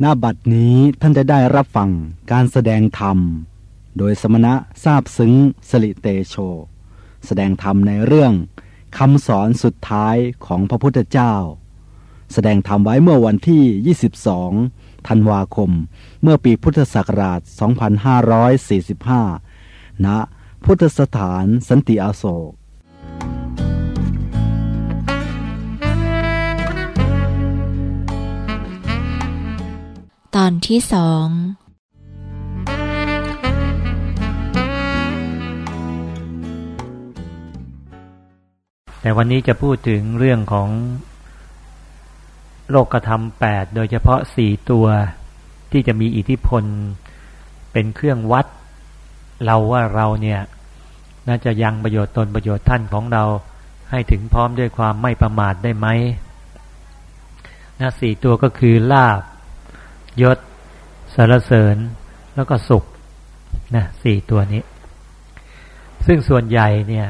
หน้าบัดนี้ท่านจะได้รับฟังการแสดงธรรม โดยสมณะทราบซึ้งสลิเตโช แสดงธรรมในเรื่องคำสอนสุดท้ายของพระพุทธเจ้า แสดงธรรมไว้เมื่อวันที่ 22 ธันวาคม เมื่อปีพุทธศักราช 2545 ณ พุทธสถานสันติอาโศก ตอนที่สอง แต่วันนี้จะพูดถึงเรื่องของโลกธรรมแปดโดยเฉพาะสี่ตัวที่จะมีอิทธิพลเป็นเครื่องวัด เราว่าเราเนี่ยน่าจะยังประโยชน์ตนประโยชน์ท่านของเราให้ถึงพร้อมด้วยความไม่ประมาทได้ไหมนะสี่ตัวก็คือลาบ ยศสารเสริญ แล้วก็สุขนะสี่ตัวนี้ ซึ่งส่วนใหญ่เนี่ย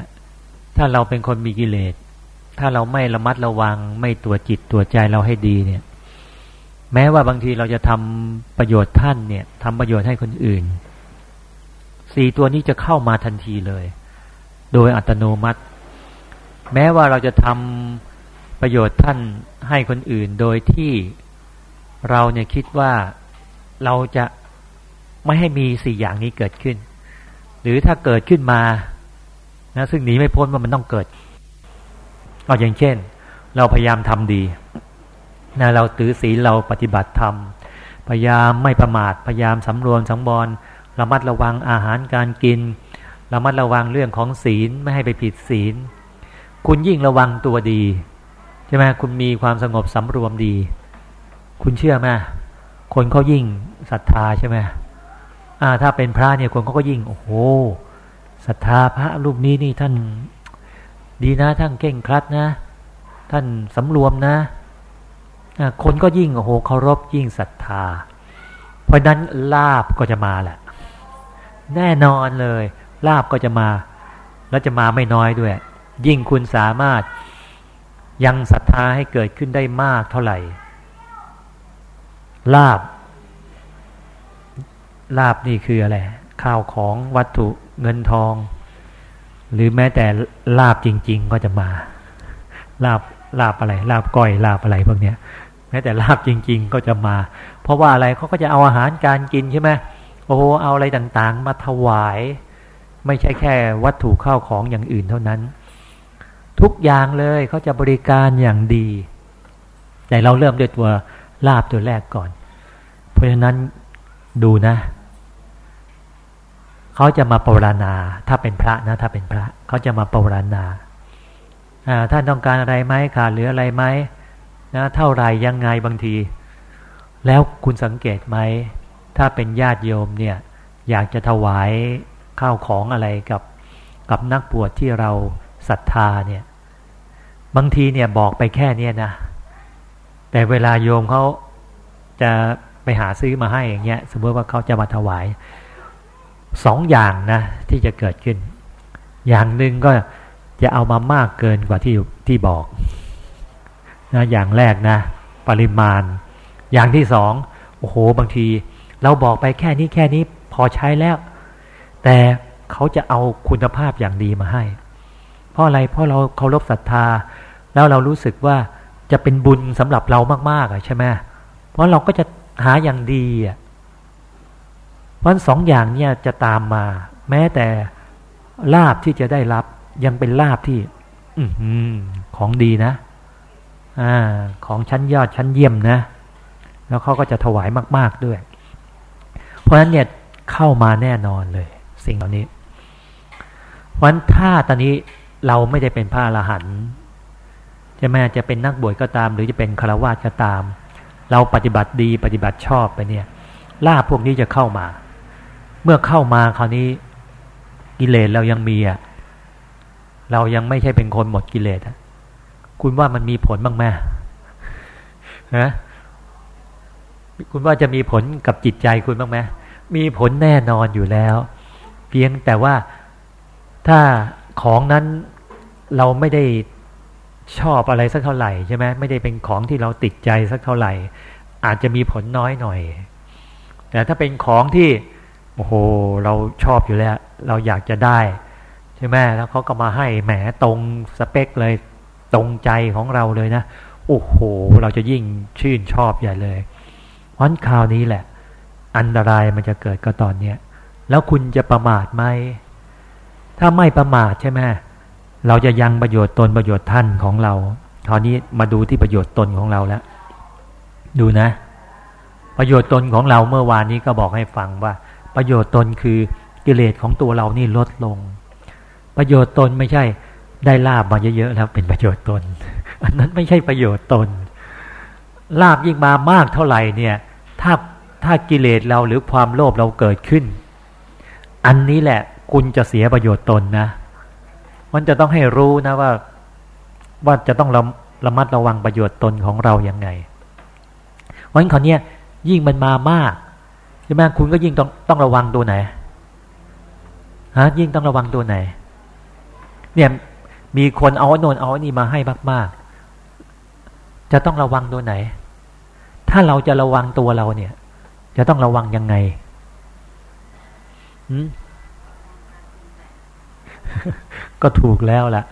ถ้าเราเป็นคนมีกิเลส ถ้าเราไม่ระมัดระวัง ไม่ตัวจิตตัวใจเราให้ดีเนี่ย แม้ว่าบางทีเราจะทำประโยชน์ท่านเนี่ยทำประโยชน์ให้คนอื่น สี่ตัวนี้จะเข้ามาทันทีเลย โดยอัตโนมัติ แม้ว่าเราจะทำประโยชน์ท่านให้คนอื่นโดยที่ เราเนี่ยคิดว่าเราจะไม่ให้มีสี่อย่างนี้เกิดขึ้น หรือถ้าเกิดขึ้นมานะซึ่งหนีไม่พ้นว่ามันต้องเกิดก็อย่างเช่น เราพยายามทำดีนะเราถือศีลเราปฏิบัติธรรมพยายามไม่ประมาทพยายามสำรวมสังวรระมัดระวังอาหารการกินระมัดระวังเรื่องของศีลไม่ให้ไปผิดศีล คุณยิ่งระวังตัวดีใช่ไหมคุณมีความสงบสำรวมดี คุณเชื่อไหมคนเขายิ่งศรัทธาใช่ไหมอ่า ถ้าเป็นพระเนี่ยคนเขาก็ยิ่ง โอ้โหศรัทธาพระรูปนี้นี่ท่าน ดีนะท่านเก่งครัดนะ ท่านสำรวมนะคนก็ยิ่งโอ้โหเคารพยิ่งศรัทธา เพราะนั้นลาบก็จะมาแหละ แน่นอนเลย ลาบก็จะมา แล้วจะมาไม่น้อยด้วย ยิ่งคุณสามารถยังศรัทธาให้เกิดขึ้นได้มากเท่าไหร่ ลาบ ลาบนี่คืออะไร ข้าวของวัตถุเงินทอง หรือแม้แต่ลาบจริง ๆ ก็จะมา ลาบลาบอะไร ลาบก้อยลาบอะไรพวกเนี้ย แม้แต่ลาบจริง ๆ ก็จะมา เพราะว่าอะไรเขาก็จะเอาอาหารการกินใช่ไหมโอ้โหเอาอะไรต่างๆ มาถวาย ไม่ใช่แค่วัตถุข้าวของอย่างอื่นเท่านั้น ทุกอย่างเลยเขาจะบริการอย่างดี แต่เราเริ่มด้วยตัวลาบตัวแรกก่อน เพราะฉะนั้นดูนะ เขาจะมาปรารณา ถ้าเป็นพระนะ ถ้าเป็นพระ เขาจะมาปรารณาท่านต้องการอะไรไหมขาดหรืออะไรไหมนะเท่าไรยังไงบางที แล้วคุณสังเกตไหม ถ้าเป็นญาติโยมเนี่ย อยากจะถวายข้าวของอะไรกับกับนักบวชที่เราศรัทธาเนี่ย บางทีเนี่ยบอกไปแค่เนี้นะ แต่เวลาโยมเขาจะ ไปหาซื้อมาให้อย่างเงี้ย สมมติว่าเขาจะมาถวายสองอย่างนะที่จะเกิดขึ้น อย่างหนึ่งก็จะเอามามากเกินกว่าที่ที่บอกนะอย่างแรกนะ ปริมาณ อย่างที่สองโอ้โหบางที เราบอกไปแค่นี้แค่นี้พอใช้แล้ว แต่เขาจะเอาคุณภาพอย่างดีมาให้ เพราะอะไรเพราะเราเคารพศรัทธา แล้วเรารู้สึกว่าจะเป็นบุญสำหรับเรามากๆอะใช่ไหมเพราะเราก็จะ หาอย่างดีอะเพราะสองอย่างเนี่ยจะตามมา แม้แต่ลาบที่จะได้รับ ยังเป็นลาบที่ อืของดีนะอ่า ของชั้นยอดชั้นเยี่ยมนะ แล้วเขาก็จะถวายมาก ๆด้วย เพราะฉะนั้นเนี่ยเข้ามาแน่นอนเลย สิ่งเหล่านี้วันถ้าตอนนี้เราไม่ได้เป็นพระอรหันต์จะแม้จะเป็นนักบวชก็ตาม หรือจะเป็นฆราวาสก็ตาม เราปฏิบัติดีปฏิบัติชอบไปเนี่ยลาบพวกนี้จะเข้ามา เมื่อเข้ามาคราวนี้กิเลสเรายังมีอะเรายังไม่ใช่เป็นคนหมดกิเลสอะคุณว่ามันมีผลบ้างไหมฮะคุณว่าจะมีผลกับจิตใจคุณบ้างไหมมีผลแน่นอนอยู่แล้ว เพียงแต่ว่าถ้าของนั้นเราไม่ได้ ชอบอะไรสักเท่าไหร่ใช่ไหมไม่ได้เป็นของที่เราติดใจสักเท่าไหร่ อาจจะมีผลน้อยหน่อย แต่ถ้าเป็นของที่โอ้โหเราชอบอยู่แล้ว เราอยากจะได้ใช่ไหมแล้วเขาก็มาให้แหมตรงสเปคเลยตรงใจของเราเลยนะโอ้โห เราจะยิ่งชื่นชอบใหญ่เลยวันคราวนี้แหละ อันตรายมันจะเกิดก็ตอนเนี้ยแล้วคุณจะประมาทไหมถ้าไม่ประมาทใช่ไหม เราจะยังประโยชน์ตนประโยชน์ท่านของเราคราวนี้มาดูที่ประโยชน์ตนของเราแล้ว ดูนะ ประโยชน์ตนของเราเมื่อวานนี้ก็บอกให้ฟังว่า ประโยชน์ตนคือกิเลสของตัวเรานี่ลดลง ประโยชน์ตนไม่ใช่ได้ลาบมาเยอะๆแล้วเป็นประโยชน์ตน อันนั้นไม่ใช่ประโยชน์ตน ลาบยิ่งมามากเท่าไหร่เนี่ย ถ้าถ้ากิเลสเราหรือความโลภเราเกิดขึ้น อันนี้แหละคุณจะเสียประโยชน์ตนนะ มันจะต้องให้รู้นะว่าว่าจะต้องระระมัดระวังประโยชน์ตนของเราอย่างไงวันนี้นี้ยิ่งมันมามากใช่ไหมคุณก็ยิ่งต้องต้องระวังตัวไหนฮะยิ่งต้องระวังตัวไหน เนี่ยมีคนเอาโนนเอานี่มาให้มากๆ จะต้องระวังตัวไหน ถ้าเราจะระวังตัวเราเนี่ย จะต้องระวังยังไง ก็ถูกแล้วล่ะ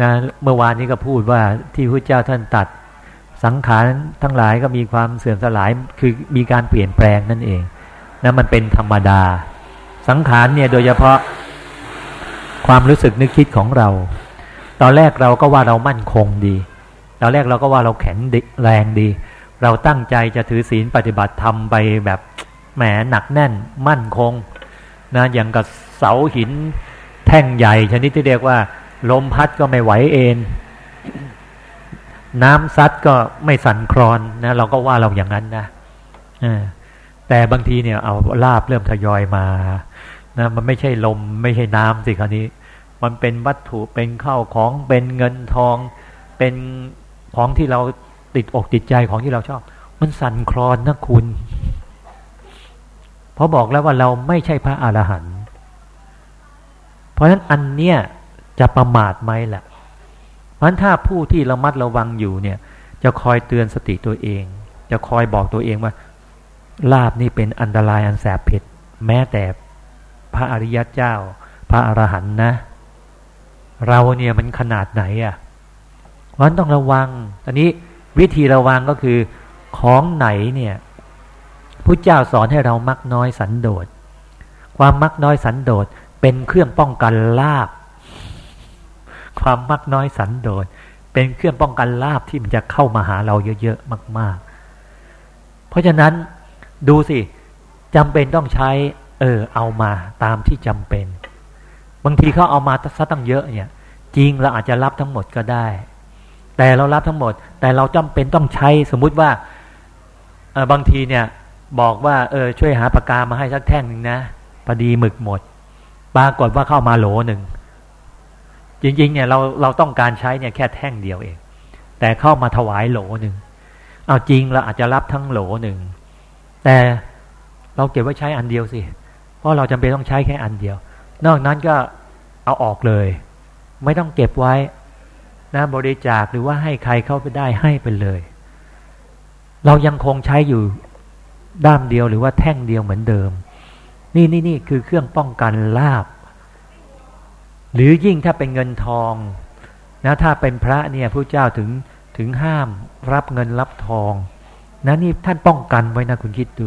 นะเมื่อวานนี้ก็พูดว่าที่พระเจ้าท่านตัดสังขารทั้งหลายก็มีความเสื่อมสลายคือมีการเปลี่ยนแปลงนั่นเองนะมันเป็นธรรมดา สังขารเนี่ยโดยเฉพาะความรู้สึกนึกคิดของเรา ตอนแรกเราก็ว่าเรามั่นคงดี ตอนแรกเราก็ว่าเราแข็งแรงดี เราตั้งใจจะถือศีลปฏิบัติธรรมไปแบบแหมหนักแน่นมั่นคงนะอย่างกับเสาหิน แท่งใหญ่ชนิดที่เรียกว่า ลมพัดก็ไม่ไหวเองน้ำซัดก็ไม่สั่นคลอนนะเราก็ว่าเราอย่างนั้นนะแต่บางทีเนี่ยเอาลาบเริ่มทยอยมานะมันไม่ใช่ลมไม่ใช่น้ำสิคราวนี้ มันเป็นวัตถุเป็นข้าวของเป็นเงินทอง เป็นของที่เราติดอกติดใจของที่เราชอบ มันสั่นคลอนนะคุณเพราะบอกแล้วว่าเราไม่ใช่พระอรหันต์ เพราะฉะนั้นอันเนี้ยจะประมาทไหมแหละเพราะฉะนั้นถ้าผู้ที่ระมัดระวังอยู่เนี่ย จะคอยเตือนสติตัวเอง จะคอยบอกตัวเองว่าลาบนี่เป็นอันตรายอันแสบเผ็ดแม้แต่พระอริยเจ้า พระอรหันต์นะ เราเนี่ยมันขนาดไหนอะ่ะวันต้องระวังตอนนี้วิธีระวังก็คือของไหนเนี่ยพระเจ้าสอนให้เรามักน้อยสันโดษ ความมักน้อยสันโดษ เป็นเครื่องป้องกันลาบ ความมักน้อยสันโดษเป็นเครื่องป้องกันลาบที่มันจะเข้ามาหาเราเยอะๆมาก ๆ เพราะฉะนั้นดูสิจำเป็นต้องใช้ เออเอามาตามที่จำเป็น บางทีเขาเอามาซะตั้งเยอะเนี่ย จริงเราอาจจะรับทั้งหมดก็ได้ แต่เรารับทั้งหมด แต่เราจำเป็นต้องใช้สมมุติว่าบางทีเนี่ยบอกว่าเออช่วยหาปากกามาให้สักแท่งหนึ่งนะพอดีหมึกหมด ปรากฏว่าเข้ามาโหลหนึ่ง จริง ๆ เนี่ยเราเราต้องการใช้เนี่ยแค่แท่งเดียวเอง แต่เข้ามาถวายโหลหนึ่งเอาจริงเราอาจจะรับทั้งโหลหนึ่ง แต่เราเก็บไว้ใช้อันเดียวสิ เพราะเราจำเป็นต้องใช้แค่อันเดียว นอกนั้นก็เอาออกเลย ไม่ต้องเก็บไว้นะบริจาคหรือว่าให้ใครเข้าไปได้ให้ไปเลย เรายังคงใช้อยู่ด้ามเดียวหรือว่าแท่งเดียวเหมือนเดิม นี่นี่นี่คือเครื่องป้องกันลาบ หรือยิ่งถ้าเป็นเงินทองนะถ้าเป็นพระเนี่ยพระเจ้าถึงถึงห้ามรับเงินรับทองนะนี่ท่านป้องกันไว้นะคุณคิดดู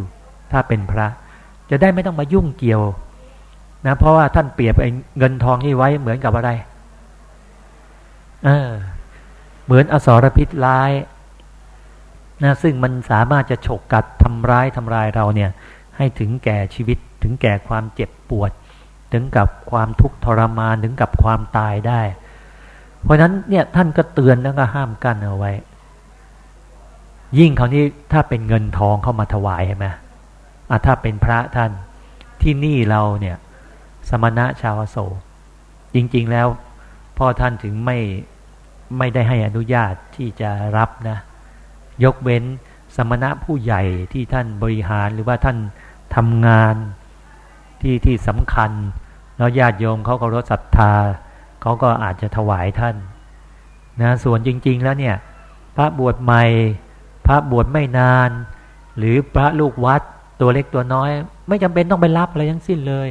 ถ้าเป็นพระ จะได้ไม่ต้องมายุ่งเกี่ยวนะเพราะว่าท่านเปรียบไอ้เงินทองนี่ไว้เหมือนกับอะไรเออเหมือนอสรพิษร้ายนะซึ่งมันสามารถจะฉกกัดทำร้ายทำลายเราเนี่ย ให้ถึงแก่ชีวิตถึงแก่ความเจ็บปวด ถึงกับความทุกข์ทรมานถึงกับความตายได้ เพราะฉะนั้นเนี่ยท่านก็เตือนแล้วก็ห้ามกั้นเอาไว้ ยิ่งคราวนี้ถ้าเป็นเงินทองเข้ามาถวายใช่ไหมอะถ้าเป็นพระท่านที่นี่เราเนี่ย สมณะชาวโศจริง ๆแล้วพ่อท่านถึงไม่ไม่ได้ให้อนุญาตที่จะรับนะ ยกเว้นสมณะผู้ใหญ่ที่ท่านบริหารหรือว่าท่านทำงาน ที่ที่สำคัญ แล้วญาติโยมเขาก็รถศรัทธาเขาก็อาจจะถวายท่านนะส่วนจริง ๆ แล้วเนี่ย พระบวชใหม่ พระบวชไม่นาน หรือพระลูกวัดตัวเล็กตัวน้อย ไม่จำเป็นต้องไปรับอะไรทั้งสิ้นเลย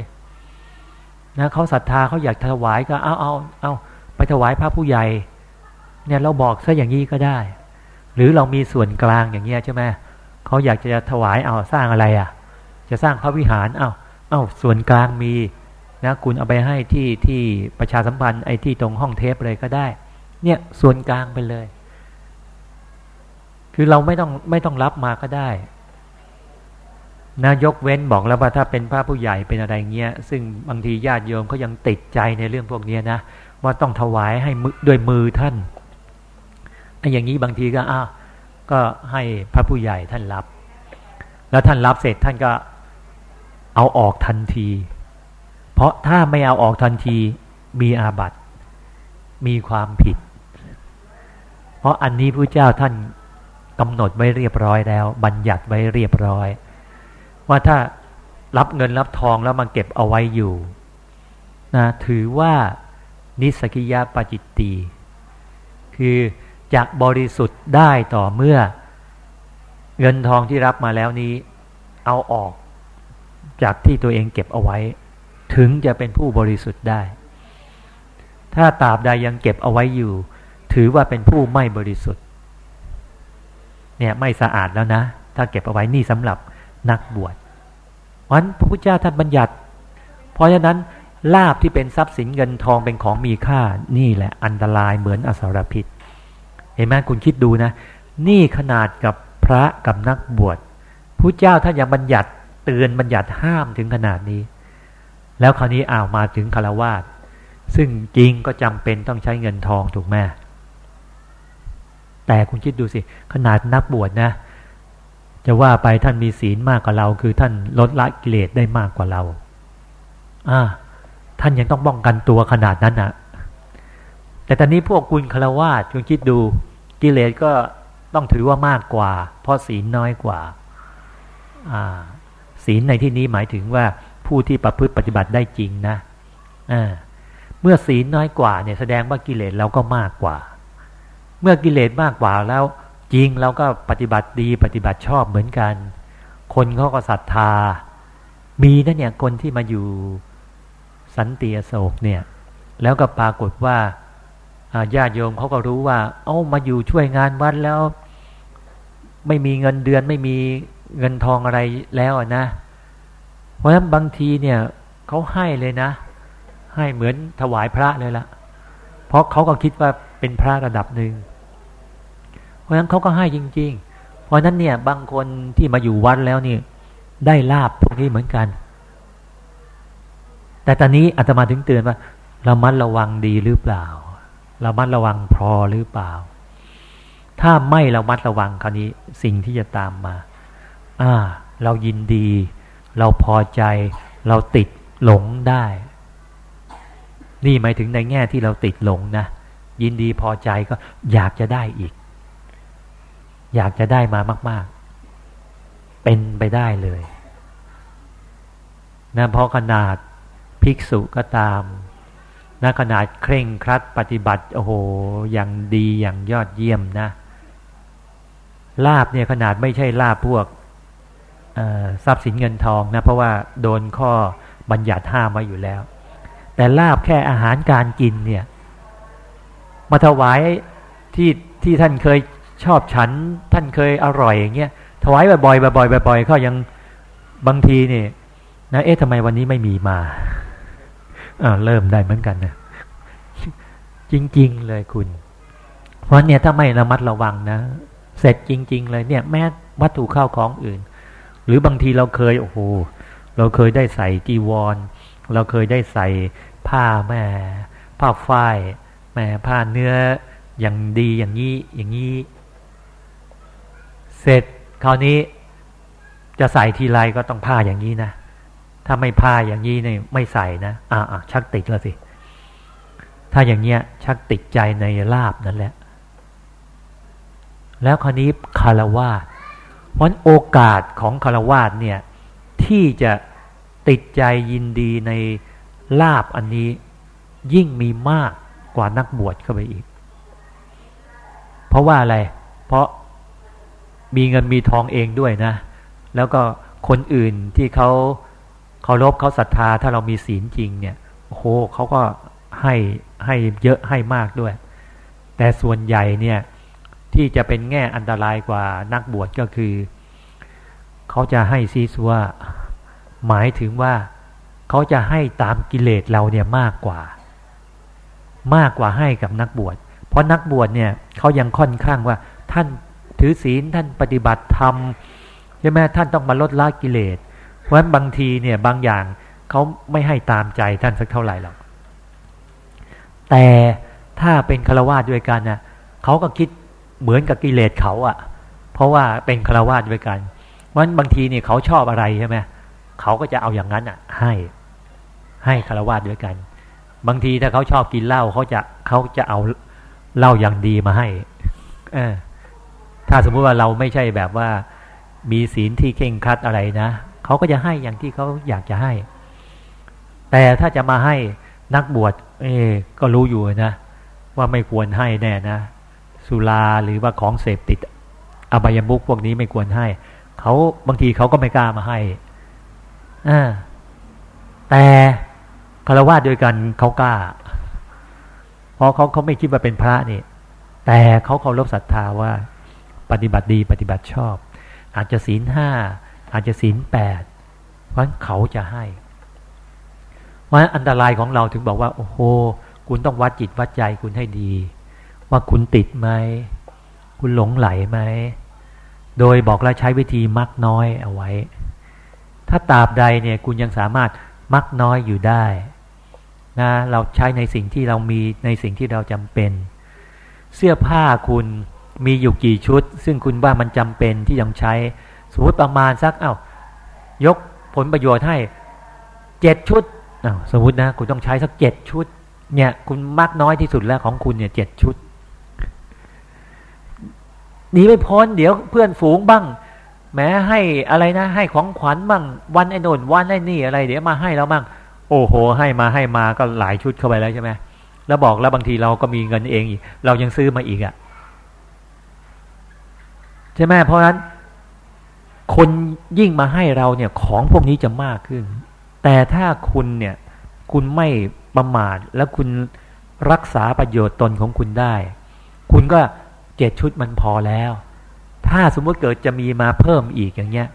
นะเขาศรัทธาเขาอยากถวายก็เอาเอาเอาไปถวายพระผู้ใหญ่ เนี่ยเราบอกซะอย่างนี้ก็ได้ หรือเรามีส่วนกลางอย่างเงี้ยใช่ไหมเขาอยากจะถวายเอาสร้างอะไรอะ จะสร้างพระวิหารเอา เอาส่วนกลางมีนะคุณเอาไปให้ที่ที่ประชาสัมพันธ์ไอ้ที่ตรงห้องเทปเลยก็ได้ เนี่ยส่วนกลางไปเลย คือเราไม่ต้องไม่ต้องรับมาก็ได้นะยกเว้นบอกแล้วว่าถ้าเป็นพระผู้ใหญ่เป็นอะไรเงี้ย ซึ่งบางทีญาติโยมเขายังติดใจในเรื่องพวกนี้นะว่าต้องถวายให้ด้วยมือท่านไอ้อย่างนี้บางทีก็อ้าก็ให้พระผู้ใหญ่ท่านรับ แล้วท่านรับเสร็จท่านก็ เอาออกทันที เพราะถ้าไม่เอาออกทันทีมีอาบัติ มีความผิด เพราะอันนี้พระเจ้าท่านกำหนดไว้เรียบร้อยแล้ว บัญญัติไว้เรียบร้อย ว่าถ้ารับเงินรับทองแล้วมาเก็บเอาไว้อยู่นะถือว่านิสกิยาปจิตตี คือจะบริสุทธิ์ได้ต่อเมื่อ เงินทองที่รับมาแล้วนี้ เอาออก จากที่ตัวเองเก็บเอาไว้ ถึงจะเป็นผู้บริสุทธิ์ได้ ถ้าตราบใดยังเก็บเอาไว้อยู่ ถือว่าเป็นผู้ไม่บริสุทธิ์ เนี่ยไม่สะอาดแล้วนะ ถ้าเก็บเอาไว้นี่สำหรับนักบวชวันพระพุทธเจ้าท่านบัญญัติ เพราะฉะนั้นลาบที่เป็นทรัพย์สินเงินทองเป็นของมีค่านี่แหละอันตรายเหมือนอสรพิษเห็นไหมคุณคิดดูนะ นี่ขนาดกับพระกับนักบวชพระเจ้าท่านยังบัญญัติ เตือนบัญญัติห้ามถึงขนาดนี้ แล้วคราวนี้อ้าวมาถึงคารวาสซึ่งจริงก็จำเป็นต้องใช้เงินทองถูกไหมแต่คุณคิดดูสิ ขนาดนักบวชนะ จะว่าไปท่านมีศีลมากกว่าเรา คือท่านลดละกิเลสได้มากกว่าเราอ่าท่านยังต้องป้องกันตัวขนาดนั้นนะแต่ตอนนี้พวกคุณคารวาสคุณคิดดูกิเลสก็ต้องถือว่ามากกว่า เพราะศีลน้อยกว่า อ่า ศีลในที่นี้หมายถึงว่าผู้ที่ประพฤติปฏิบัติได้จริงนะอ่าเมื่อศีลน้อยกว่าเนี่ยแสดงว่ากิเลสเราก็มากกว่า เมื่อกิเลสมากกว่าแล้วจริงเราก็ปฏิบัติดีปฏิบัติชอบเหมือนกัน คนเขาก็ศรัทธา มีนะเนี่ยคนที่มาอยู่สันติโศกเนี่ย แล้วก็ปรากฏว่าญาติโยมเขาก็รู้ว่า เอามาอยู่ช่วยงานวัดแล้ว ไม่มีเงินเดือนไม่มี เงินทองอะไรแล้วนะ เพราะฉะนั้นบางทีเนี่ยเขาให้เลยนะ ให้เหมือนถวายพระเลยละเพราะเขาก็คิดว่าเป็นพระระดับหนึ่งเพราะฉะนั้นเขาก็ให้จริง ๆ เพราะนั้นเนี่ยบางคนที่มาอยู่วัดแล้วนี่ได้ลาบพวกนี้เหมือนกัน แต่ตอนนี้อาตมาถึงเตือนว่าเรามัดระวังดีหรือเปล่าเรามัดระวังพอหรือเปล่า ถ้าไม่เรามัดระวังคราวนี้สิ่งที่จะตามมา อ่า เรายินดี เราพอใจ เราติดหลงได้ นี่หมายถึงในแง่ที่เราติดหลงนะ ยินดีพอใจก็อยากจะได้อีก อยากจะได้มามาก ๆ เป็นไปได้เลยนะเพราะขนาดภิกษุก็ตามนะขนาดเคร่งครัดปฏิบัติ โอ้โห อย่างดีอย่างยอดเยี่ยมนะลาบเนี่ยขนาดไม่ใช่ลาบพวก ทรัพย์สินเงินทองนะเพราะว่าโดนข้อบัญญัติห้ามมาอยู่แล้ว แต่ลาบแค่อาหารการกินเนี่ยมาถวายที่ที่ท่านเคยชอบฉัน ท่านเคยอร่อยอย่างเงี้ยถวายบ่อยๆบ่อยๆบ่อยๆเขายังบางทีเนี่ยนะเอ๊ะทำไมวันนี้ไม่มีมาเริ่มได้เหมือนกันนะจริง ๆ เลยคุณ เพราะเนี่ยถ้าไม่ระมัดระวังนะ เสร็จจริง ๆ เลยเนี่ย แม้วัตถุข้าวของอื่น หรือบางทีเราเคยโอ้โหเราเคยได้ใส่จีวร เราเคยได้ใส่ผ้าแม่ผ้าฝ้ายแม่ผ้าเนื้ออย่างดีอย่างนี้อย่างนี้ เสร็จคราวนี้จะใส่ทีไรก็ต้องผ้าอย่างนี้นะถ้าไม่พาอย่างนี้เนี่ยไม่ใส่นะอ่าอ่าชักติดแล้วสิถ้าอย่างเงี้ยชักติดใจในลาบนั่นแหละ แล้วคราวนี้คารวาส เพราะโอกาสของคารวาสเนี่ยที่จะติดใจยินดีในลาบอันนี้ยิ่งมีมากกว่านักบวชเข้าไปอีก เพราะว่าอะไร เพราะมีเงินมีทองเองด้วยนะ แล้วก็คนอื่นที่เขาเคารพเขาศรัทธา ถ้าเรามีศีลจริงเนี่ยโอ้โหเขาก็ให้ให้เยอะให้มากด้วย แต่ส่วนใหญ่เนี่ย ที่จะเป็นแง่อันตรายกว่านักบวชก็คือ เขาจะให้ซีซัวหมายถึงว่า เขาจะให้ตามกิเลสเราเนี่ยมากกว่า มากกว่าให้กับนักบวช เพราะนักบวชเนี่ยเขายังค่อนข้างว่า ท่านถือศีลท่านปฏิบัติธรรมใช่ไหมท่านต้องมาลดละกิเลส เพราะฉะนั้นบางทีเนี่ยบางอย่างเขาไม่ให้ตามใจท่านสักเท่าไหร่หรอกแต่ถ้าเป็นฆราวาสด้วยกันนะเขาก็คิด เหมือนกับกิเลสเขาอะ่ะ เพราะว่าเป็นฆราวาสด้วยกันเพราะฉะนั้นบางทีเนี่ยเขาชอบอะไรใช่ไหมเขาก็จะเอาอย่างนั้นอะ ให้ ให้คารวะด้วยกัน บางทีถ้าเขาชอบกินเหล้าเขาจะเขาจะเอาเหล้าอย่างดีมาให้เออถ้าสมมุติว่าเราไม่ใช่แบบว่ามีศีลที่เข่งคัดอะไรนะเขาก็จะให้อย่างที่เขาอยากจะให้ แต่ถ้าจะมาให้นักบวช เอ ก็รู้อยู่นะ ว่าไม่ควรให้แน่นะ สุราหรือว่าของเสพติด อบายมุกพวกนี้ไม่ควรให้ เขาบางทีเขาก็ไม่กล้ามาให้อ่าแต่คารวะโดยกันเขากล้า เพราะเขาเขาไม่คิดว่าเป็นพระนี่ แต่เขาเคารพศรัทธาว่า ปฏิบัติดีปฏิบัติชอบ อาจจะศีลห้าอาจจะศีลแปดเพราะเขาจะให้เพราอันตรายของเราถึงบอกว่า โอ้โห คุณต้องวัดจิตวัดใจคุณให้ดี ว่าคุณติดไหม คุณหลงไหลไหม โดยบอกแล้วใช้วิธีมักน้อยเอาไว้ ถ้าตราบใดเนี่ยคุณยังสามารถมักน้อยอยู่ได้นะเราใช้ในสิ่งที่เรามีในสิ่งที่เราจำเป็น เสื้อผ้าคุณมีอยู่กี่ชุด ซึ่งคุณว่ามันจำเป็นที่ยังใช้สมมติประมาณสักเอา้ายกผลประโยชน์ให้เจ็ดชุดอา้าสมมตินะ คุณต้องใช้สักเจ็ดชุด เนี่ย คุณมากน้อยที่สุดแล้วของคุณเนี่ยเจ็ดชุด หนีไม่พ้นเดี๋ยวเพื่อนฝูงบ้างแม้ให้อะไรนะ ให้ของขวัญบ้างวันไอ้นนวันไอ้นี่อะไร เดี๋ยวมาให้เราบ้างโอ้โห ให้มาให้มาก็หลายชุดเข้าไปแล้วใช่ไหมแล้วบอกแล้วบางทีเราก็มีเงินเองอีกเรายังซื้อมาอีกอะ่ะใช่ไหมเพราะฉะนั้น คนยิ่งมาให้เราเนี่ย ของพวกนี้จะมากขึ้น แต่ถ้าคุณเนี่ย คุณไม่ประมาทแล้วคุณรักษาประโยชน์ตนของคุณได้ คุณก็ เจ็ดชุดมันพอแล้ว ถ้าสมมติเกิดจะมีมาเพิ่มอีกอย่างเงี้ย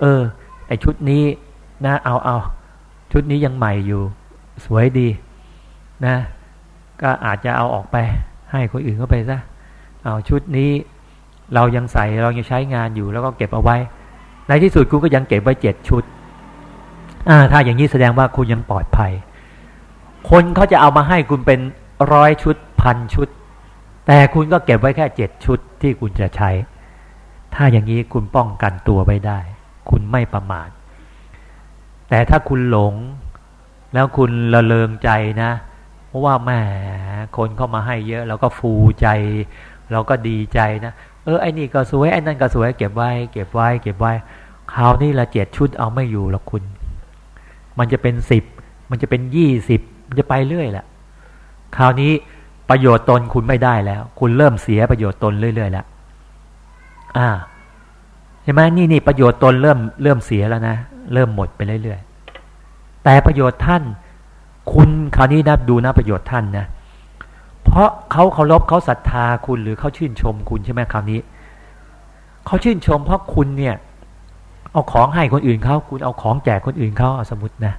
เออ ไอชุดนี้นะเอาเอาชุดนี้ยังใหม่อยู่ สวยดี นะ ก็อาจจะเอาออกไป ให้คนอื่นเข้าไปซะเอาชุดนี้ เรายังใส่เรายังใช้งานอยู่ แล้วก็เก็บเอาไว้ ในที่สุดคุณก็ยังเก็บไว้เจ็ดชุดอ่าถ้าอย่างนี้แสดงว่าคุณยังปลอดภัย คนเขาจะเอามาให้คุณเป็นร้อยชุดพันชุด แต่คุณก็เก็บไว้แค่เจ็ดชุดที่คุณจะใช้ ถ้าอย่างนี้คุณป้องกันตัวไว้ได้ คุณไม่ประมาท แต่ถ้าคุณหลง แล้วคุณละเลงใจนะ เพราะว่าแหมคนเข้ามาให้เยอะเราก็ฟูใจ เราก็ดีใจนะ เออไอ้นี่ก็สวยไอ้นั่นก็สวย เก็บไว้ เก็บไว้ เก็บไว้คราวนี้ละเจ็ดชุดเอาไม่อยู่หรอกคุณ มันจะเป็นสิบ มันจะเป็นยี่สิบ มันจะไปเรื่อยแหละ คราวนี้ ประโยชน์ตนคุณไม่ได้แล้ว คุณเริ่มเสียประโยชน์ตนเรื่อยๆแล้วอ่าใช่ไหมนี่นี่ประโยชน์ตนเริ่มเริ่มเสียแล้วนะเริ่มหมดไปเรื่อยๆแต่ประโยชน์ท่าน คุณคราวนี้นะดูนะประโยชน์ท่านนะเพราะเขาเคารพเขาศรัทธาคุณหรือเขาชื่นชมคุณใช่ไหมคราวนี้เขาชื่นชมเพราะคุณเนี่ย เอาของให้คนอื่นเขาคุณเอาของแจกคนอื่นเขาเอาสมมตินะ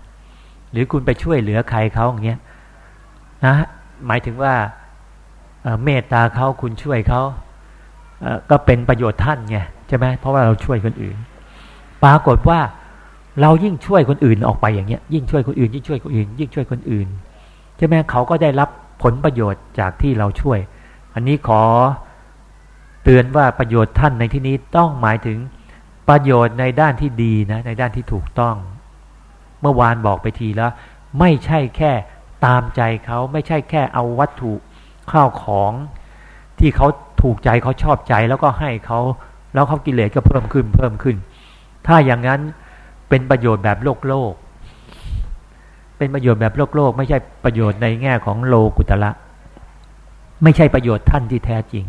หรือคุณไปช่วยเหลือใครเขาอย่างเงี้ยนะ หมายถึงว่าเมตตาเขาคุณช่วยเขาก็เป็นประโยชน์ท่านไงใช่ไหมเพราะว่าเราช่วยคนอื่น ปรากฏว่าเรายิ่งช่วยคนอื่นออกไปอย่างเงี้ย ยิ่งช่วยคนอื่น ยิ่งช่วยคนอื่น ยิ่งช่วยคนอื่นใช่ไหมเขาก็ได้รับผลประโยชน์จากที่เราช่วย อันนี้ขอเตือนว่าประโยชน์ท่านในที่นี้ต้องหมายถึงประโยชน์ในด้านที่ดีนะในด้านที่ถูกต้อง เมื่อวานบอกไปทีแล้ว ไม่ใช่แค่ ตามใจเขาไม่ใช่แค่เอาวัตถุข้าวของที่เขาถูกใจเขาชอบใจแล้วก็ให้เขาแล้วเขากิเลสก็เพิ่มขึ้นเพิ่มขึ้น ถ้าอย่างนั้นเป็นประโยชน์แบบโลกโลก เป็นประโยชน์แบบโลกโลก ไม่ใช่ประโยชน์ในแง่ของโลกุตละ ไม่ใช่ประโยชน์ท่านที่แท้จริง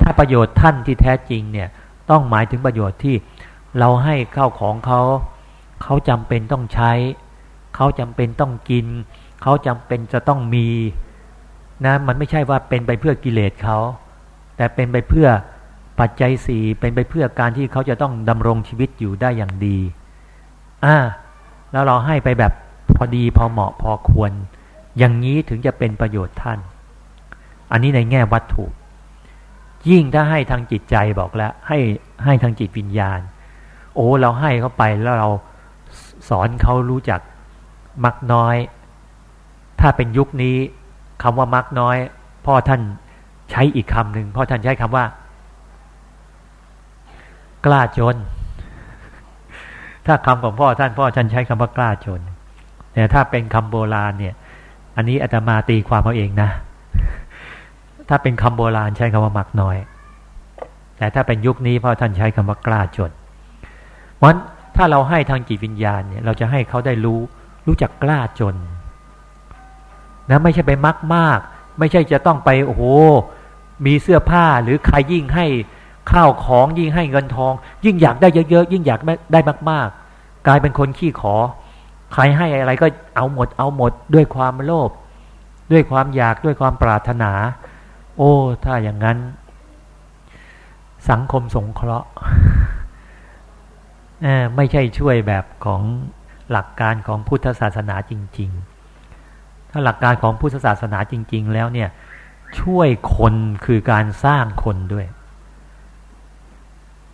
ถ้าประโยชน์ท่านที่แท้จริงเนี่ยต้องหมายถึงประโยชน์ที่เราให้ข้าวของเขา เขาจำเป็นต้องใช้ เขาจำเป็นต้องกิน เขาจำเป็นจะต้องมีนะมันไม่ใช่ว่าเป็นไปเพื่อกิเลสเขา แต่เป็นไปเพื่อปัจจัยสี่เป็นไปเพื่อการที่เขาจะต้องดำรงชีวิตอยู่ได้อย่างดีอ่าแล้วเราให้ไปแบบพอดีพอเหมาะพอควร อย่างนี้ถึงจะเป็นประโยชน์ท่าน อันนี้ในแง่วัตถุ ยิ่งถ้าให้ทางจิตใจบอกแล้ว ให้ให้ทางจิตวิญญาณ โอ้เราให้เขาไปแล้วเราสอนเขารู้จักมักน้อย ถ้าเป็นยุคนี้คำว่ามักน้อย พ่อท่านใช้อีกคำหนึ่งพ่อท่านใช้คำว่า กล้าจน ถ้าคำของพ่อท่านพ่อท่านใช้คำว่ากล้าจนแต่ถ้าเป็นคำโบราณเนี่ย อันนี้อาตมาตีความเอาเองนะ ถ้าเป็นคำโบราณใช้คำว่ามักน้อย แต่ถ้าเป็นยุคนี้พ่อท่านใช้คำว่ากล้าจนวันถ้าเราให้ทางจิตวิญญาณเนี่ย เราจะให้เขาได้รู้รู้จักกล้าจน นะไม่ใช่ไปมักมาก ไม่ใช่จะต้องไปโอ้โหมีเสื้อผ้าหรือใครยิ่งให้ข้าวของยิ่งให้เงินทอง ยิ่งอยากได้เยอะๆยิ่งอยากได้มาก ๆ กลายเป็นคนขี้ขอ ใครให้อะไรก็เอาหมด เอาหมดด้วยความโลภด้วยความอยากด้วยความปรารถนา โอ้ ถ้าอย่างนั้น สังคมสงเคราะห์ไม่ใช่ช่วยแบบของหลักการของพุทธศาสนาจริง ๆ ถ้าหลักการของพุทธศาสนาจริง ๆ แล้วเนี่ย ช่วยคนคือการสร้างคนด้วย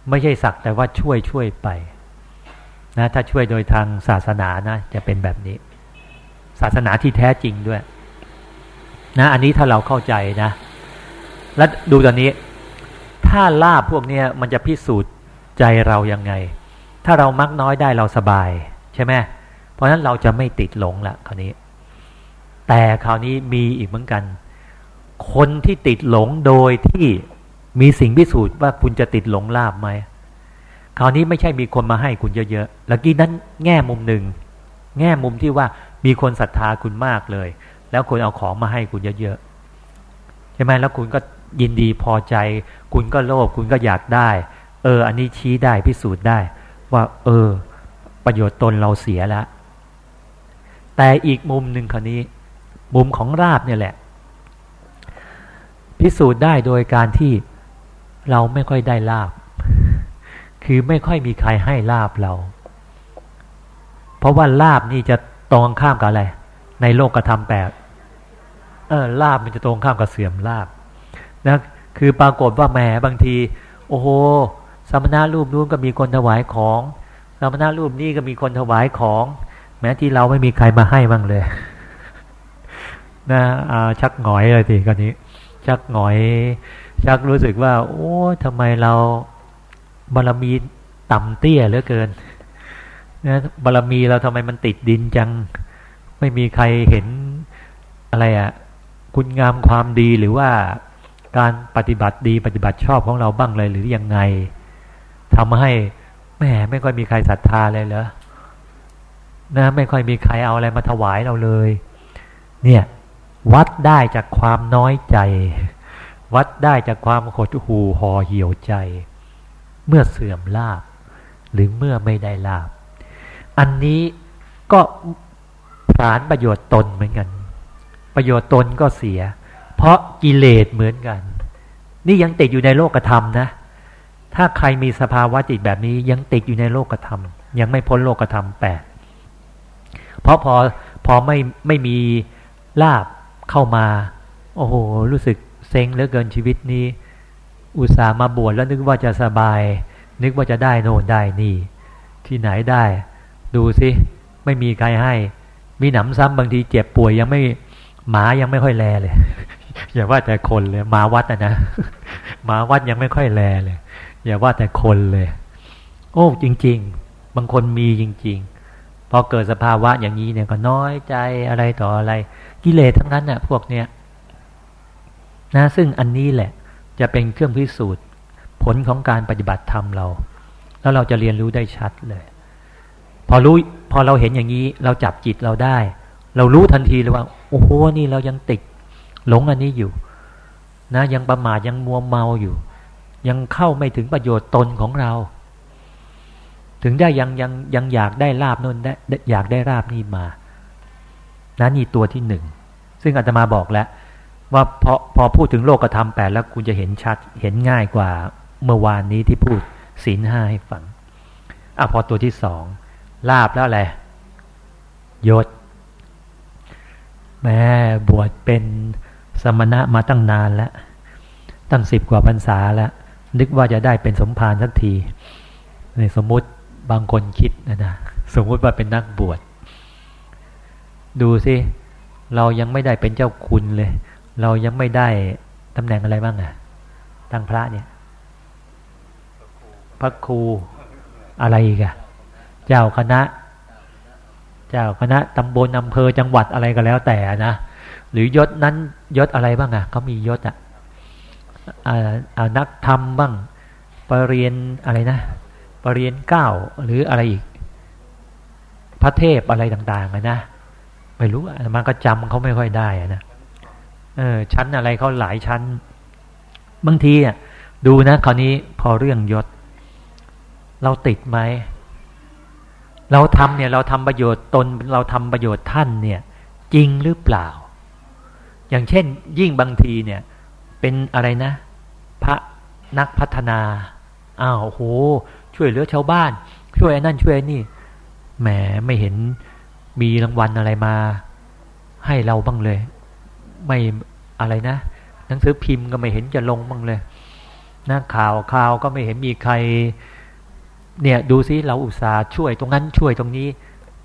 ไม่ใช่สักแต่ว่าช่วยช่วยไปนะถ้าช่วยโดยทางศาสนานะจะเป็นแบบนี้ ศาสนาที่แท้จริงด้วย นะ อันนี้ถ้าเราเข้าใจนะ แล้วดูตอนนี้ ถ้าลาบพวกนี้มันจะพิสูจน์ใจเรายังไง ถ้าเรามักน้อยได้เราสบาย ใช่ไหมเพราะฉะนั้นเราจะไม่ติดหลงละคราวนี้ แต่คราวนี้มีอีกเหมือนกัน คนที่ติดหลงโดยที่มีสิ่งพิสูจน์ว่าคุณจะติดหลงลาบไหมคราวนี้ไม่ใช่มีคนมาให้คุณเยอะๆแล้วกี้นั้นแง่มุมหนึ่ง แง่มุมที่ว่ามีคนศรัทธาคุณมากเลย แล้วคุณเอาของมาให้คุณเยอะๆใช่ไหมแล้วคุณก็ยินดีพอใจ คุณก็โลภคุณก็อยากได้ เออ อันนี้ชี้ได้พิสูจน์ได้ ว่า เออ ประโยชน์ตนเราเสียแล้วแต่อีกมุมหนึ่งคราวนี้ มุมของราบเนี่ยแหละ พิสูจน์ได้โดยการที่เราไม่ค่อยได้ลาบ คือไม่ค่อยมีใครให้ลาบเรา เพราะว่าลาบนี่จะตรงข้ามกับอะไร ในโลกกระทำแปดเออลาบมันจะตรงข้ามกับเสื่อมลาบนะคือปรากฏว่าแหมบางที โอ้โหสมณะรูปนู้นก็มีคนถวายของสมณะรูปนี้ก็มีคนถวายของ แม้ที่เราไม่มีใครมาให้บ้างเลย นะชักหงอยเลยทีกันนี้ชักหงอย ชักรู้สึกว่า โอ้ทำไมเราบารมีต่ำเตี้ยเหลือเกินนะบารมีเราทำไมมันติดดินจัง ไม่มีใครเห็นอะไรอะ่ะ คุณงามความดีหรือว่าการปฏิบัติดีปฏิบัติชอบของเราบ้างเลยหรือยังไงทำให้แม่ไม่ค่อยมีใครศรัทธาเลยเหรอนะไม่ค่อยมีใครเอาอะไรมาถวายเราเลย เนี่ย วัดได้จากความน้อยใจ วัดได้จากความขดหูห่อเหี่ยวใจ เมื่อเสื่อมลาบ หรือเมื่อไม่ได้ลาบ อันนี้ก็ผานประโยชน์ตนเหมือนกัน ประโยชน์ตนก็เสีย เพราะกิเลสเหมือนกัน นี่ยังติดอยู่ในโลกธรรมนะ ถ้าใครมีสภาวะจิตแบบนี้ยังติดอยู่ในโลกธรรม ยังไม่พ้นโลกธรรมแปดเพราะพอพอไม่ไม่มีลาบ เข้ามา โอ้โห รู้สึกเซ็งเหลือเกินชีวิตนี้ อุตส่าห์มาบวชแล้วนึกว่าจะสบาย นึกว่าจะได้โน่นได้นี่ ที่ไหนได้ ดูสิไม่มีใครให้ มีหนำซ้ำบางทีเจ็บป่วยยังไม่หมายังไม่ค่อยแลเลย อย่าว่าแต่คนเลยหมาวัดนะนะหมาวัดยังไม่ค่อยแลเลย อย่าว่าแต่คนเลย โอ้จริง ๆ บางคนมีจริง ๆพอเกิดสภาวะอย่างนี้เนี่ยก็น้อยใจอะไรต่ออะไร กิเลสทั้งนั้นน่ะพวกเนี้ยนะซึ่งอันนี้แหละ จะเป็นเครื่องพิสูจน์ ผลของการปฏิบัติธรรมเรา แล้วเราจะเรียนรู้ได้ชัดเลย พอรู้พอเราเห็นอย่างนี้ เราจับจิตเราได้ เรารู้ทันทีเลยว่า โอ้โหนี่เรายังติด หลงอันนี้อยู่ นะ ยังประมาทยังมัวเมาอยู่ ยังเข้าไม่ถึงประโยชน์ตนของเรา ถึงได้ยังยังยังอยากได้ลาบนู่นได้อยากได้ลาบนี่มา นะนี่ตัวที่หนึ่งซึ่งอาตมาบอกแล้ว ว่าพอพอพูดถึงโลกธรรมแปดแล้วคุณจะเห็นชัดเห็นง่ายกว่าเมื่อวานนี้ที่พูดศีลห้าให้ฟังอะพอตัวที่สองลาบแล้วอะไรยศ แม่บวชเป็นสมณะมาตั้งนานแล้ว ตั้งสิบกว่าพรรษาแล้ว นึกว่าจะได้เป็นสมภารสักทีในสมมุติบางคนคิดนะนะสมมุติว่าเป็นนักบวช ดูสิเรายังไม่ได้เป็นเจ้าคุณเลย เรายังไม่ได้ตำแหน่งอะไรบ้างอะตั้งพระเนี่ย พระครูอะไรอีกอะเจ้าคณะ เจ้าคณะตำบลอำเภอจังหวัดอะไรก็แล้วแต่นะหรือยศนั้นยศอะไรบ้างอะเขามียศอะนักธรรมบ้างปรริญญาอะไรนะปรริญญาเก้าหรืออะไรอีก พระเทพอะไรต่างๆนะ ไม่รู้มันก็จำเขาไม่ค่อยได้นะเออ ชั้นอะไรเขาหลายชั้น บางทีอะดูนะคราวนี้พอเรื่องยศ เราติดไหมเราทำเนี่ย เราทำประโยชน์ตนเราทำประโยชน์ท่านเนี่ย จริงหรือเปล่า อย่างเช่น ยิ่งบางทีเนี่ย เป็นอะไรนะ พระนักพัฒนาอ้าวโห ช่วยเหลือชาวบ้าน ช่วยนั่นช่วยนี่แหมไม่เห็น มีรางวัลอะไรมา ให้เราบ้างเลย ไม่อะไรนะหนังสือพิมพ์ก็ไม่เห็นจะลงบ้างเลยหนะข่าวข่าวก็ไม่เห็นมีใคร เนี่ยดูซิเราอุตส่าห์ช่วยตรงนั้นช่วยตรงนี้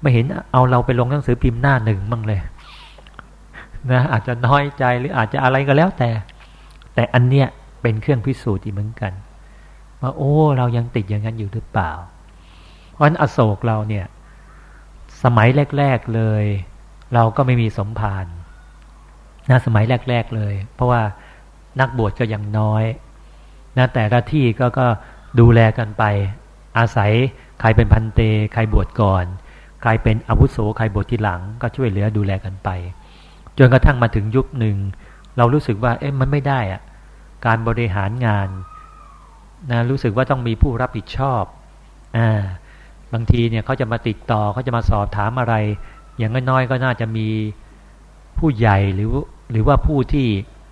ไม่เห็นเอาเราไปลงหนังสือพิมพ์หน้าหนึ่งบ้างเลยนะอาจจะน้อยใจหรืออาจจะอะไรก็แล้วแต่ แต่อันเนี้ยเป็นเครื่องพิสูจน์อีกเหมือนกัน ว่าโอ้ เรายังติดอย่างนั้นอยู่หรือเปล่า เพราะฉะนั้นอโศกเราเนี่ย สมัยแรก ๆเลย เราก็ไม่มีสมภารนะสมัยแรก ๆเลย เพราะว่านักบวชก็ยังน้อยนะแต่ละที่ก็ก็ดูแลกันไป อาศัยใครเป็นพันเต ใครบวชก่อน ใครเป็นอาวุโสใครบวชทีหลัง ก็ช่วยเหลือดูแลกันไป จนกระทั่งมาถึงยุคหนึ่ง เรารู้สึกว่าเอ๊ะมันไม่ได้อะการบริหารงานนะรู้สึกว่าต้องมีผู้รับผิดชอบอ่า บางทีเนี่ยเขาจะมาติดต่อเขาจะมาสอบถามอะไร อย่างน้อยๆก็น่าจะมีผู้ใหญ่หรือหรือว่าผู้ที่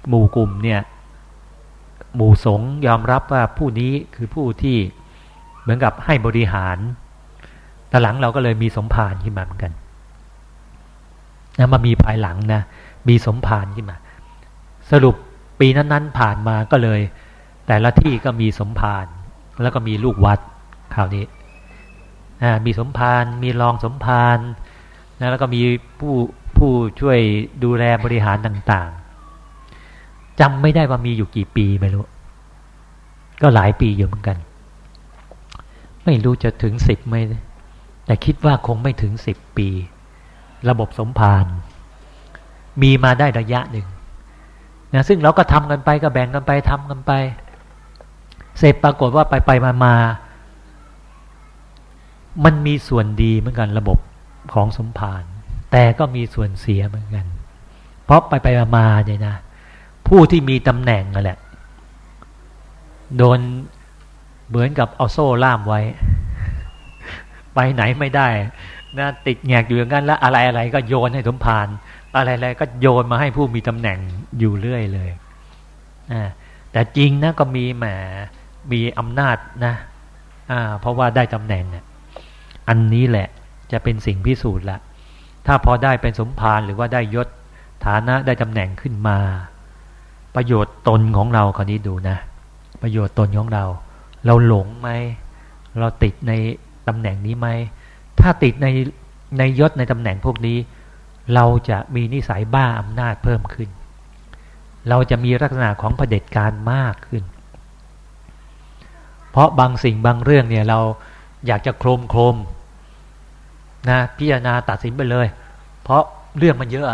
หมู่กลุ่มเนี่ย หมู่สงยอมรับว่าผู้นี้คือผู้ที่เหมือนกับให้บริหารแต่หลังเราก็เลยมีสมภารขึ้นมาเหมือนกันนะมามีภายหลังนะมีสมภารขึ้นมา สรุปปีนั้นๆผ่านมาก็เลย แต่ละที่ก็มีสมภารแล้วก็มีลูกวัดคราวนี้ มีสมภารมีรองสมภารนะแล้วก็มีผู้ผู้ช่วยดูแลบริหารต่างๆจำไม่ได้ว่ามีอยู่กี่ปีไม่รู้ ก็หลายปีอยู่เหมือนกัน ไม่รู้จะถึงสิบไหมแต่คิดว่าคงไม่ถึงสิบปี ระบบสมภารมีมาได้ระยะหนึ่งนะซึ่งเราก็ทำกันไปก็แบ่งกันไปทำกันไป เสร็จปรากฏว่าไปไปมามา มันมีส่วนดีเหมือนกันระบบของสมภารแต่ก็มีส่วนเสียเหมือนกัน เพราะไปไปมาเนี่ยนะ ผู้ที่มีตำแหน่งนั่นแหละ โดนเหมือนกับเอาโซ่ล่ามไว้ ไปไหนไม่ได้นะติดแงกอยู่อย่างนั้นแล้วอะไรอะไรก็โยนให้สมภารอะไรอะไรก็โยนมาให้ผู้มีตำแหน่งอยู่เรื่อยเลยอ่าแต่จริงนะก็มีแหมมีอำนาจนะ อ่า เพราะว่าได้ตำแหน่งเนี่ย อันนี้แหละจะเป็นสิ่งพิสูจน์ละ ถ้าพอได้เป็นสมภารหรือว่าได้ยศฐานะได้ตำแหน่งขึ้นมา ประโยชน์ตนของเราคราวนี้ดูนะ ประโยชน์ตนของเรา เราหลงไหมเราติดในตำแหน่งนี้ไหมถ้าติดในในยศในตำแหน่งพวกนี้ เราจะมีนิสัยบ้าอำนาจเพิ่มขึ้น เราจะมีลักษณะของเผด็จการมากขึ้น เพราะบางสิ่งบางเรื่องเนี่ยเรา อยากจะโครมโครมนะพิจารณาตัดสินไปเลย เพราะเรื่องมันเยอะ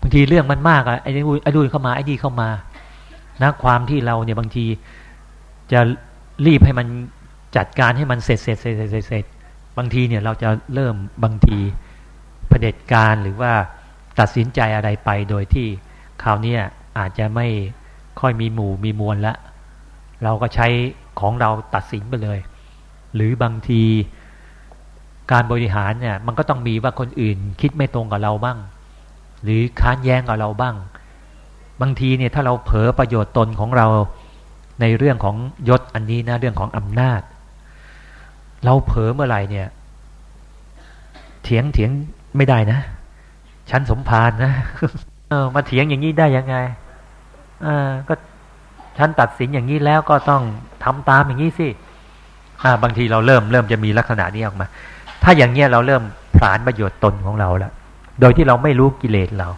บางทีเรื่องมันมากอะไอ้นี่ไอ้ดูเข้ามาไอ้ดีเข้ามานะความที่เราเนี่ยบางทีจะรีบให้มันจัดการให้มันเสร็จเสร็จเสร็จเสร็จเสร็จบางทีเนี่ยเราจะเริ่มบางทีเผด็จการหรือว่าตัดสินใจอะไรไปโดยที่คราวนี้อาจจะไม่ค่อยมีหมู่มีมวลละเราก็ใช้ของเราตัดสินไปเลย หรือบางทีการบริหารเนี่ยมันก็ต้องมีว่าคนอื่นคิดไม่ตรงกับเราบ้าง หรือค้านแย้งกับเราบ้าง บางทีเนี่ยถ้าเราเผลอประโยชน์ตนของเราในเรื่องของยศอันนี้นะเรื่องของอำนาจ เราเผลอเมื่อไหร่เนี่ย เถียงเถียงไม่ได้นะฉันสมพานนะเออมาเถียงอย่างนี้ได้ยังไงเออก็ฉันตัดสินอย่างนี้แล้วก็ต้องทำตามอย่างนี้สิ บางทีเราเริ่มเริ่มจะมีลักษณะนี้ออกมา ถ้าอย่างเงี้ยเราเริ่มผลานประโยชน์ตนของเราแล้วโดยที่เราไม่รู้กิเลสเรา